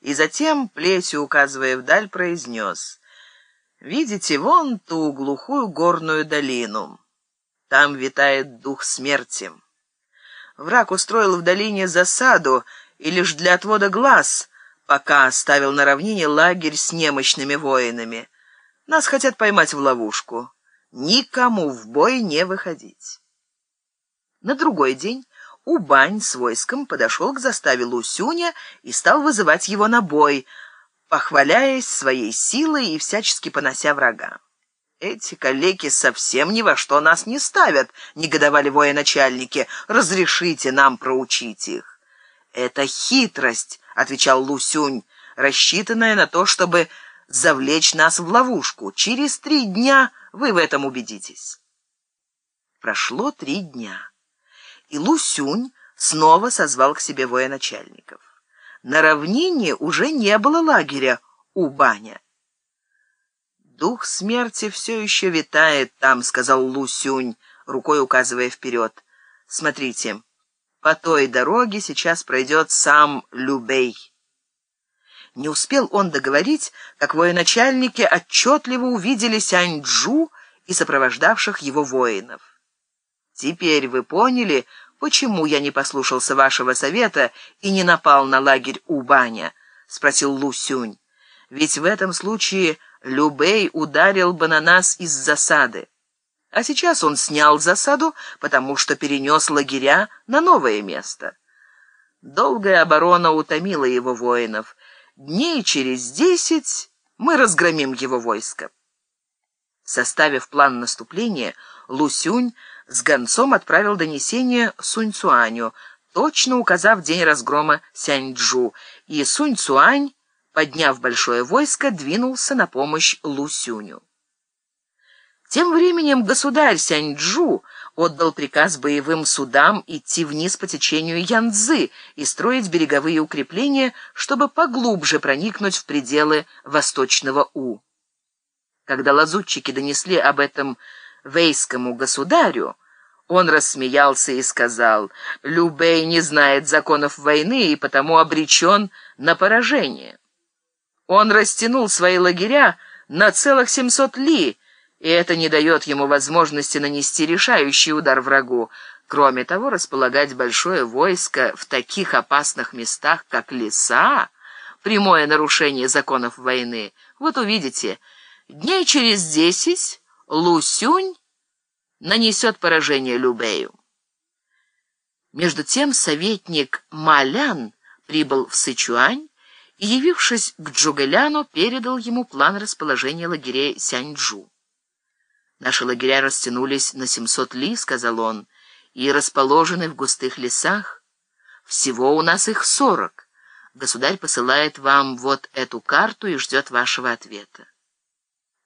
и затем, плетью указывая вдаль, произнес «Видите вон ту глухую горную долину? Там витает дух смерти». Враг устроил в долине засаду, и лишь для отвода глаз, пока оставил на равнине лагерь с немощными воинами. Нас хотят поймать в ловушку. Никому в бой не выходить. На другой день Убань с войском подошел к заставе Лусюня и стал вызывать его на бой, похваляясь своей силой и всячески понося врага. «Эти калеки совсем ни во что нас не ставят», — негодовали военачальники. «Разрешите нам проучить их». «Это хитрость», — отвечал Лусюнь, «рассчитанная на то, чтобы завлечь нас в ловушку. Через три дня вы в этом убедитесь». Прошло три дня, и Лусюнь снова созвал к себе военачальников. На равнине уже не было лагеря у Баня. «Дух смерти все еще витает там», — сказал Лусюнь, рукой указывая вперед. «Смотрите, по той дороге сейчас пройдет сам Любей». Не успел он договорить, как военачальники отчетливо увидели Сянь-Джу и сопровождавших его воинов. «Теперь вы поняли, почему я не послушался вашего совета и не напал на лагерь Убаня?» — спросил Лу Сюнь. «Ведь в этом случае Любей ударил бы на нас из засады. А сейчас он снял засаду, потому что перенес лагеря на новое место. Долгая оборона утомила его воинов. Дней через десять мы разгромим его войско. Составив план наступления, Лусюнь с гонцом отправил донесение Сунь-Цуаню, точно указав день разгрома Сянь-Джу, и Сунь-Цуань подняв большое войско, двинулся на помощь Лусюню. Тем временем государь Сяньчжу отдал приказ боевым судам идти вниз по течению Янцзы и строить береговые укрепления, чтобы поглубже проникнуть в пределы восточного У. Когда лазутчики донесли об этом вейскому государю, он рассмеялся и сказал, «Любей не знает законов войны и потому обречен на поражение». Он растянул свои лагеря на целых 700 ли, и это не дает ему возможности нанести решающий удар врагу. Кроме того, располагать большое войско в таких опасных местах, как леса, прямое нарушение законов войны. Вот увидите, дней через десять Лусюнь нанесет поражение Любею. Между тем советник Малян прибыл в Сычуань и, явившись к Джугэляну, передал ему план расположения лагерей Сяньчжу. «Наши лагеря растянулись на 700 ли», — сказал он, — «и расположены в густых лесах. Всего у нас их сорок. Государь посылает вам вот эту карту и ждет вашего ответа».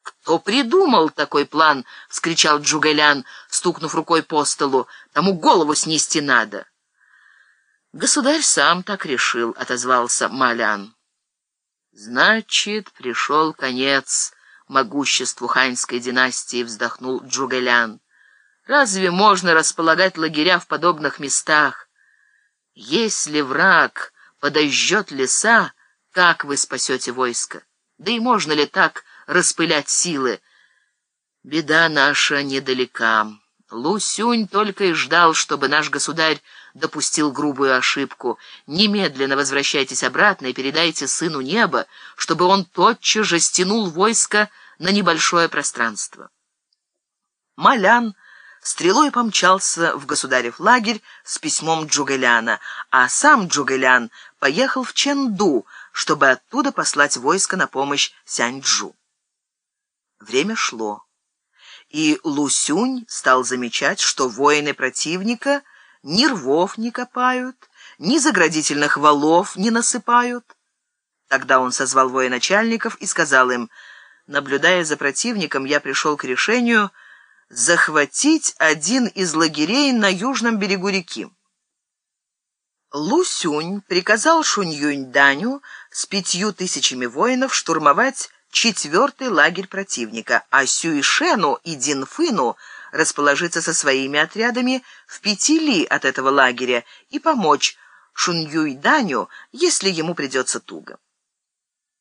«Кто придумал такой план?» — вскричал Джугэлян, стукнув рукой по столу. «Тому голову снести надо». «Государь сам так решил», — отозвался Малян. «Значит, пришел конец могуществу ханьской династии», — вздохнул Джугэлян. «Разве можно располагать лагеря в подобных местах? Если враг подожжет леса, как вы спасете войско? Да и можно ли так распылять силы? Беда наша недалека». Лусюнь только и ждал, чтобы наш государь допустил грубую ошибку. Немедленно возвращайтесь обратно и передайте сыну неба, чтобы он тотчас же стянул войско на небольшое пространство. Малян стрелой помчался в государев лагерь с письмом Джугэляна, а сам Джугэлян поехал в Ченду, чтобы оттуда послать войско на помощь Сяньчжу. Время шло и Лусюнь стал замечать, что воины противника ни рвов не копают, ни заградительных валов не насыпают. Тогда он созвал военачальников и сказал им, наблюдая за противником, я пришел к решению захватить один из лагерей на южном берегу реки. Лусюнь приказал Шунь-Юнь-Даню с пятью тысячами воинов штурмовать четвертый лагерь противника, а Сюишену и Динфыну расположиться со своими отрядами в пяти ли от этого лагеря и помочь Шуньюйданю, если ему придется туго.